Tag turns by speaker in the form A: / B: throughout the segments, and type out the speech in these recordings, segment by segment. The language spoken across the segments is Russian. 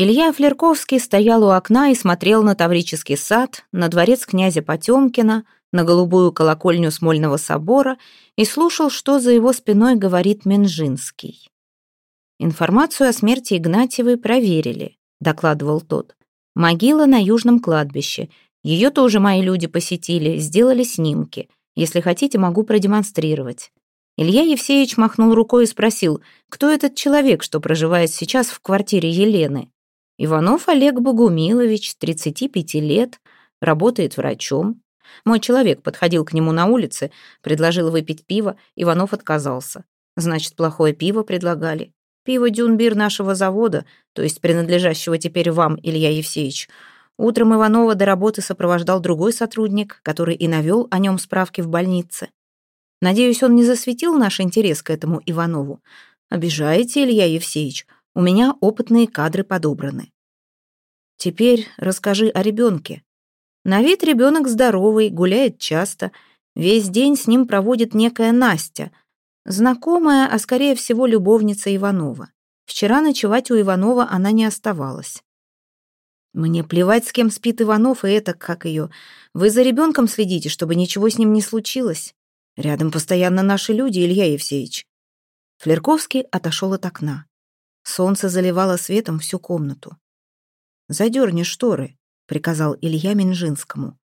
A: Илья Флерковский стоял у окна и смотрел на Таврический сад, на дворец князя Потемкина, на голубую колокольню Смольного собора и слушал, что за его спиной говорит Менжинский. «Информацию о смерти Игнатьевой проверили», — докладывал тот. «Могила на Южном кладбище. Ее тоже мои люди посетили, сделали снимки. Если хотите, могу продемонстрировать». Илья Евсеевич махнул рукой и спросил, кто этот человек, что проживает сейчас в квартире Елены. Иванов Олег Богумилович, 35 лет, работает врачом. Мой человек подходил к нему на улице, предложил выпить пиво, Иванов отказался. Значит, плохое пиво предлагали. Пиво Дюнбир нашего завода, то есть принадлежащего теперь вам, Илья Евсеевич. Утром Иванова до работы сопровождал другой сотрудник, который и навел о нем справки в больнице. Надеюсь, он не засветил наш интерес к этому Иванову. Обижаете, Илья Евсеевич? У меня опытные кадры подобраны. Теперь расскажи о ребенке. На вид ребенок здоровый, гуляет часто. Весь день с ним проводит некая Настя, знакомая, а скорее всего любовница Иванова. Вчера ночевать у Иванова она не оставалась. Мне плевать, с кем спит Иванов, и это, как ее. Вы за ребенком следите, чтобы ничего с ним не случилось. Рядом постоянно наши люди, Илья Евсеевич. Флерковский отошел от окна. Солнце заливало светом всю комнату. «Задерни шторы», — приказал Илья Минжинскому.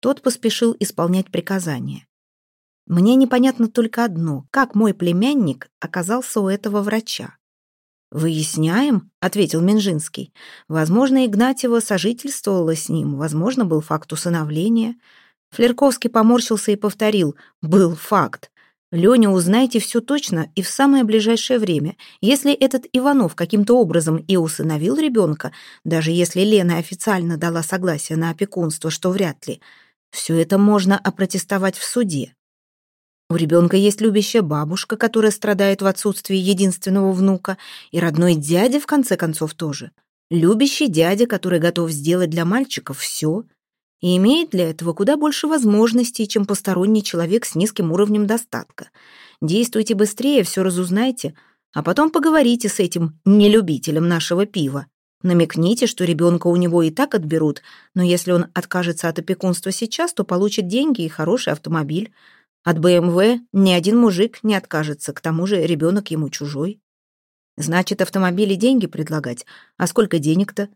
A: Тот поспешил исполнять приказание. «Мне непонятно только одно, как мой племянник оказался у этого врача». «Выясняем», — ответил Минжинский. «Возможно, Игнатьева сожительствовала с ним, возможно, был факт усыновления». Флерковский поморщился и повторил «был факт». Леня, узнайте все точно и в самое ближайшее время. Если этот Иванов каким-то образом и усыновил ребенка, даже если Лена официально дала согласие на опекунство, что вряд ли, все это можно опротестовать в суде. У ребенка есть любящая бабушка, которая страдает в отсутствии единственного внука, и родной дядя, в конце концов, тоже. Любящий дядя, который готов сделать для мальчиков все — и имеет для этого куда больше возможностей, чем посторонний человек с низким уровнем достатка. Действуйте быстрее, все разузнайте, а потом поговорите с этим нелюбителем нашего пива. Намекните, что ребенка у него и так отберут, но если он откажется от опекунства сейчас, то получит деньги и хороший автомобиль. От БМВ ни один мужик не откажется, к тому же ребенок ему чужой. Значит, автомобили деньги предлагать. А сколько денег-то?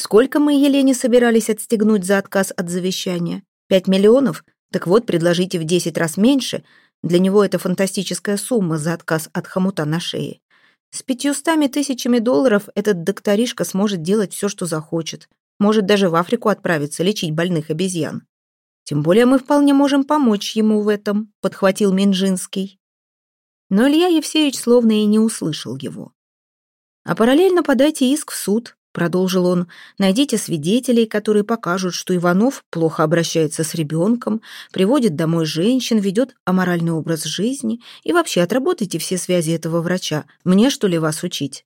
A: Сколько мы Елене собирались отстегнуть за отказ от завещания? Пять миллионов? Так вот, предложите в десять раз меньше. Для него это фантастическая сумма за отказ от хомута на шее. С пятьюстами тысячами долларов этот докторишка сможет делать все, что захочет. Может даже в Африку отправиться, лечить больных обезьян. Тем более мы вполне можем помочь ему в этом, подхватил Минжинский. Но Илья Евсеевич словно и не услышал его. А параллельно подайте иск в суд, Продолжил он, найдите свидетелей, которые покажут, что Иванов плохо обращается с ребенком, приводит домой женщин, ведет аморальный образ жизни и вообще отработайте все связи этого врача. Мне что ли вас учить?